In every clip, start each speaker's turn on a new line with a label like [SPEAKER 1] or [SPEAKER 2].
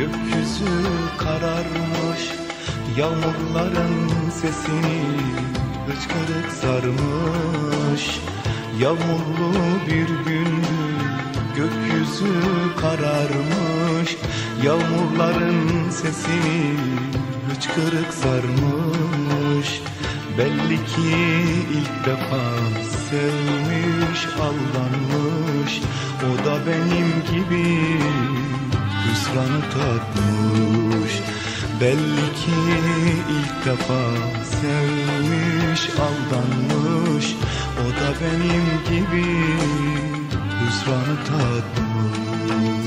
[SPEAKER 1] Gökyüzü kararmış Yağmurların sesini Hıçkırık sarmış. Yağmurlu bir gündü Gökyüzü kararmış Yağmurların sesini Hıçkırık sarmış. Belli ki ilk defa sevmiş, aldanmış. O da benim gibi hüsranı tatmış. Belli ki ilk defa sevmiş, aldanmış. O da benim gibi. Hüsranı tatmış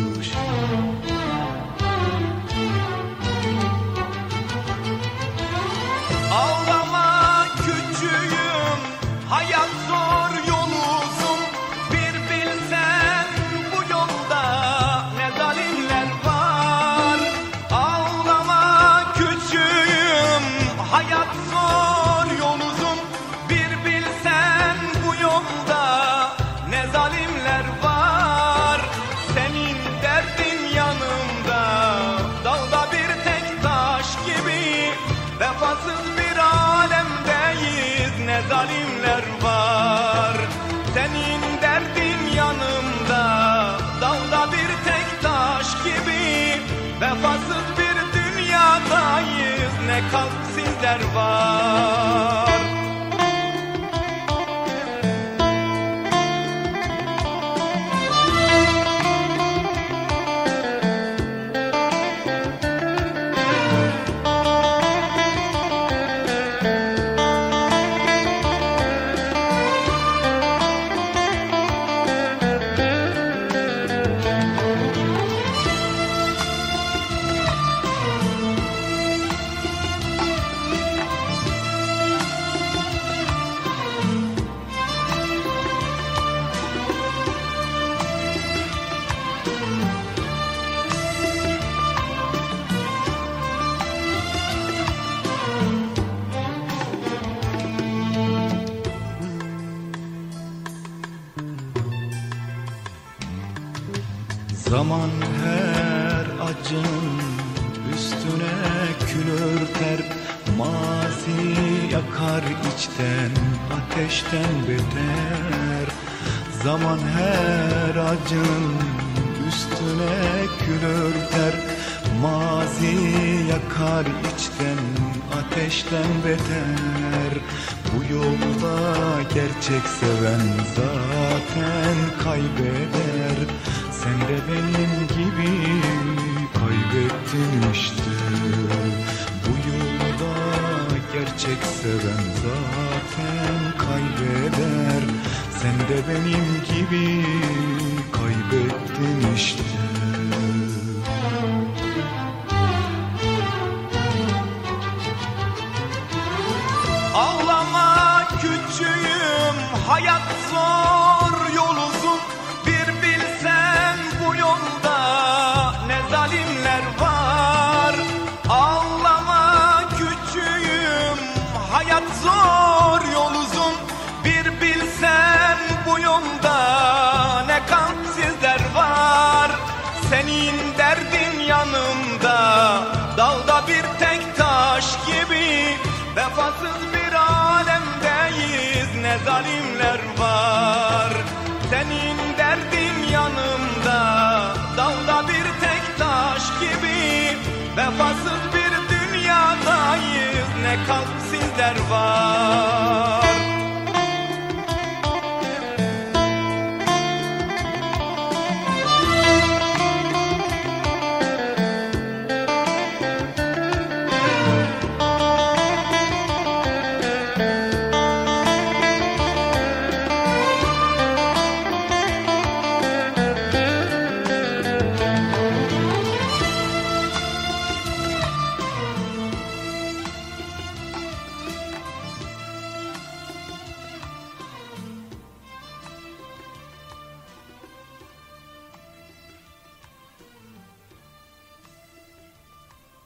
[SPEAKER 2] Vefasız bir alemdeyiz ne zalimler var. Senin derdin yanımda dağda bir tek taş gibi. Vefasız bir dünyadayız ne kalpsizler var
[SPEAKER 1] Zaman her acının üstüne kül örter Mazi yakar içten ateşten beter. Zaman her acının üstüne kül örter Mazi yakar içten ateşten beter. Bu yolda gerçek seven zaten kaybeder Sen de benim gibi kaybettin işte. Bu yolda gerçek seven zaten kaybeder. Sen de benim gibi kaybettin işte.
[SPEAKER 2] Ağlama küçüğüm hayat zor Senin derdin yanımda Dağda bir tek taş gibi. Vefasız bir alemdeyiz Ne zalimler var. Senin derdin yanımda Dağda bir tek taş gibi. Vefasız bir dünyadayız Ne kalpsizler var